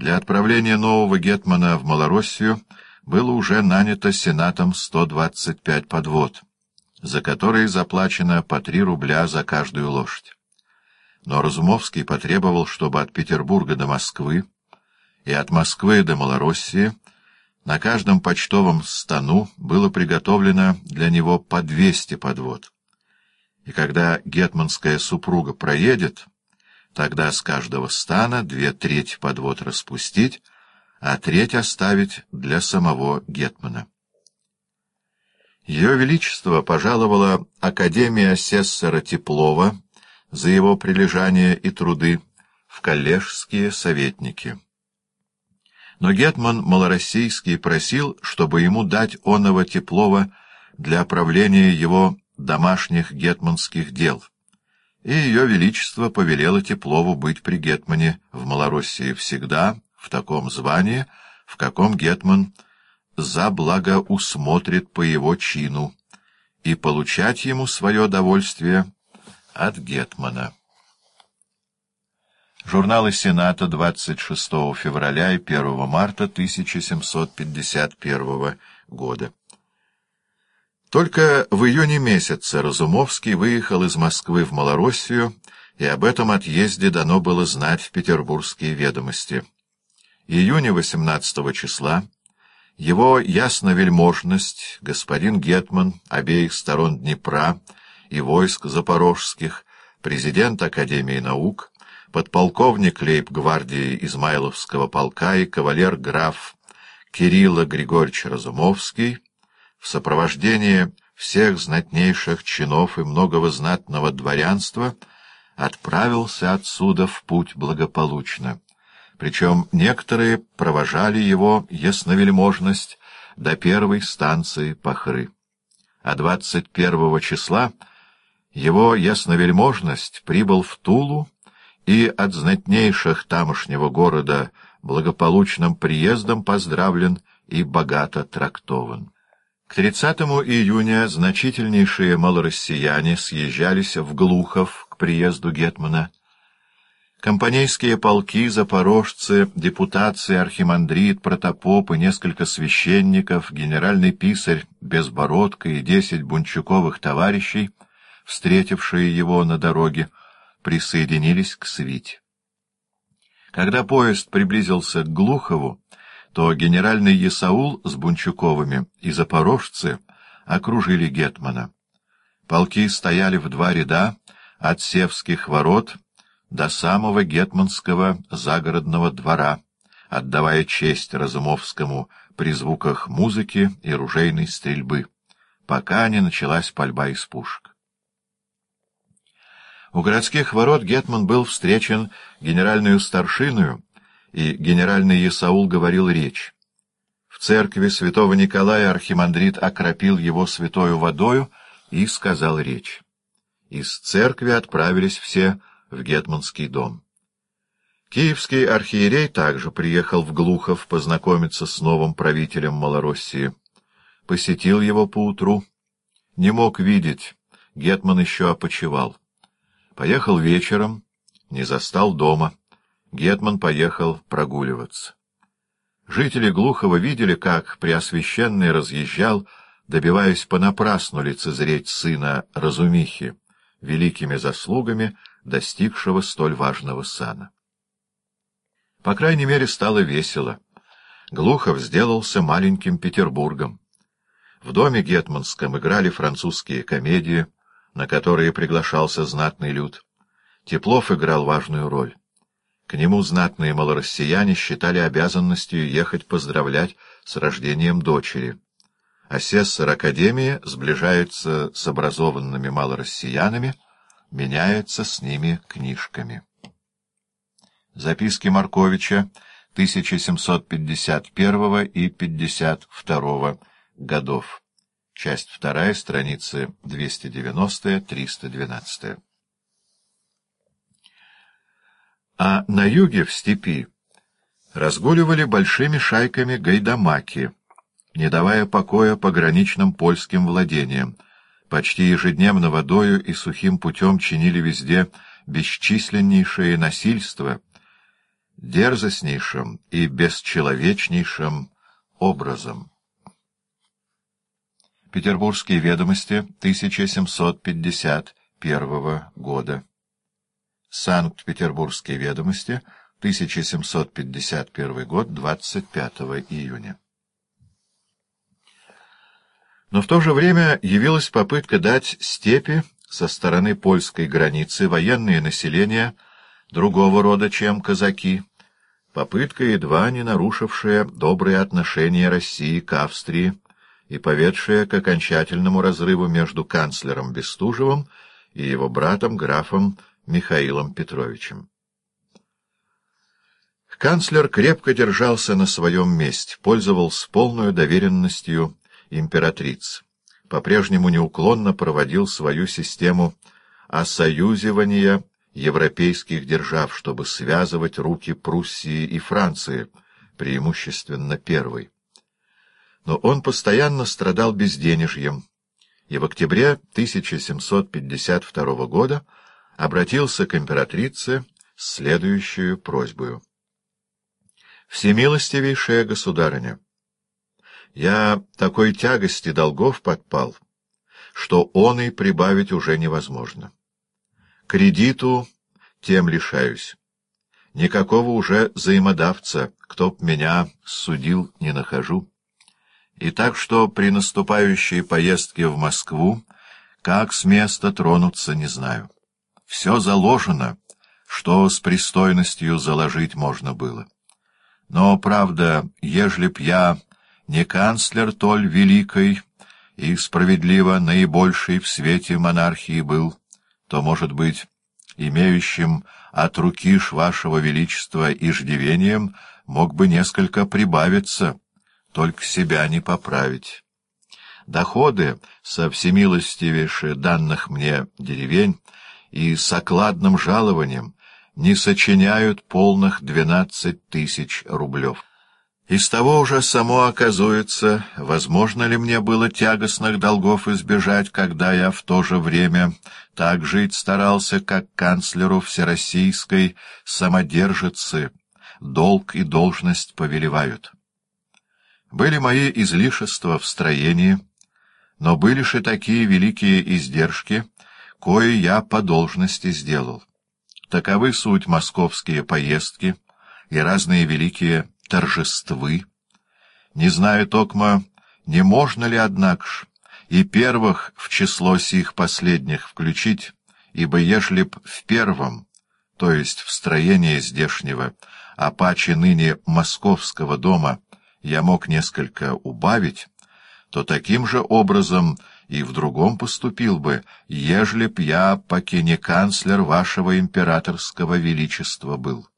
Для отправления нового гетмана в Малороссию было уже нанято Сенатом 125 подвод, за которые заплачено по 3 рубля за каждую лошадь. Но Разумовский потребовал, чтобы от Петербурга до Москвы и от Москвы до Малороссии на каждом почтовом стану было приготовлено для него по 200 подвод. И когда гетманская супруга проедет, тогда с каждого стана две трети подвод распустить, а треть оставить для самого гетмана. Ее Величество пожаловала Академия асессора Теплова за его прилежание и труды в коллежские советники. Но Гетман Малороссийский просил, чтобы ему дать оного Теплова для правления его домашних гетманских дел, и Ее Величество повелело Теплову быть при Гетмане в Малороссии всегда в таком звании, в каком Гетман за благо усмотрит по его чину, и получать ему свое довольствие от Гетмана. Журналы Сената 26 февраля и 1 марта 1751 года. Только в июне месяце Разумовский выехал из Москвы в Малороссию, и об этом отъезде дано было знать в петербургские ведомости. Июня 18 числа его ясновельможность, господин Гетман обеих сторон Днепра и войск запорожских, президент Академии наук, подполковник лейб-гвардии Измайловского полка и кавалер-граф Кирилла Григорьевич Разумовский в сопровождении всех знатнейших чинов и многого знатного дворянства отправился отсюда в путь благополучно. Причем некоторые провожали его ясновельможность до первой станции Пахры. А 21 числа его ясновельможность прибыл в Тулу и от знатнейших тамошнего города благополучным приездом поздравлен и богато трактован. К 30 июня значительнейшие малороссияне съезжались в Глухов к приезду Гетмана. Компанейские полки, запорожцы, депутации, архимандрит, протопоп и несколько священников, генеральный писарь Безбородко и десять бунчуковых товарищей, встретившие его на дороге, присоединились к свите. Когда поезд приблизился к Глухову, то генеральный Есаул с Бунчуковыми и запорожцы окружили Гетмана. Полки стояли в два ряда от Севских ворот до самого Гетманского загородного двора, отдавая честь Разумовскому при звуках музыки и ружейной стрельбы, пока не началась пальба из пушек. У городских ворот Гетман был встречен генеральную старшиною, и генеральный Исаул говорил речь. В церкви святого Николая архимандрит окропил его святою водою и сказал речь. Из церкви отправились все в Гетманский дом. Киевский архиерей также приехал в Глухов познакомиться с новым правителем Малороссии. Посетил его поутру. Не мог видеть, Гетман еще опочивал. Поехал вечером, не застал дома. Гетман поехал прогуливаться. Жители Глухова видели, как Преосвященный разъезжал, добиваясь понапрасну лицезреть сына Разумихи, великими заслугами достигшего столь важного сана. По крайней мере, стало весело. Глухов сделался маленьким Петербургом. В доме Гетманском играли французские комедии, на которые приглашался знатный люд. Теплов играл важную роль. К нему знатные малороссияне считали обязанностью ехать поздравлять с рождением дочери. Асессор Академии сближается с образованными малороссиянами, меняется с ними книжками. Записки Марковича 1751 и 52 годов. Часть вторая, страницы 290-312. А на юге, в степи, разгуливали большими шайками гайдамаки, не давая покоя пограничным польским владениям, почти ежедневно водою и сухим путем чинили везде бесчисленнейшее насильство, дерзостнейшим и бесчеловечнейшим образом. Петербургские ведомости 1751 года. Санкт-Петербургские ведомости 1751 год, 25 июня. Но в то же время явилась попытка дать степи со стороны польской границы военное население другого рода, чем казаки, попытка, едва не нарушившая добрые отношения России к Австрии, и поведшая к окончательному разрыву между канцлером Бестужевым и его братом графом Михаилом Петровичем. Канцлер крепко держался на своем месте, пользовался полной доверенностью императриц, по-прежнему неуклонно проводил свою систему осоюзивания европейских держав, чтобы связывать руки Пруссии и Франции, преимущественно первой но он постоянно страдал безденежьем, и в октябре 1752 года обратился к императрице с следующей просьбой. «Всемилостивейшая государыня, я такой тягости долгов подпал, что он и прибавить уже невозможно. Кредиту тем лишаюсь. Никакого уже взаимодавца, кто б меня судил, не нахожу. И так что при наступающей поездке в Москву, как с места тронуться, не знаю. Все заложено, что с пристойностью заложить можно было. Но, правда, ежели б я не канцлер толь великой и справедливо наибольший в свете монархии был, то, может быть, имеющим от руки ж вашего величества иждивением мог бы несколько прибавиться, только себя не поправить. Доходы со всемилостивейше данных мне деревень и с окладным жалованием не сочиняют полных двенадцать тысяч рублев. Из того уже само оказывается, возможно ли мне было тягостных долгов избежать, когда я в то же время так жить старался, как канцлеру всероссийской самодержицы, долг и должность повелевают. Были мои излишества в строении, но были же такие великие издержки, кое я по должности сделал. Таковы суть московские поездки и разные великие торжествы. Не знаю, Токма, не можно ли, однако ж, и первых в число сих последних включить, ибо ежели б в первом, то есть в строении здешнего, а паче ныне московского дома, я мог несколько убавить, то таким же образом и в другом поступил бы, ежели б я, поки не канцлер вашего императорского величества был.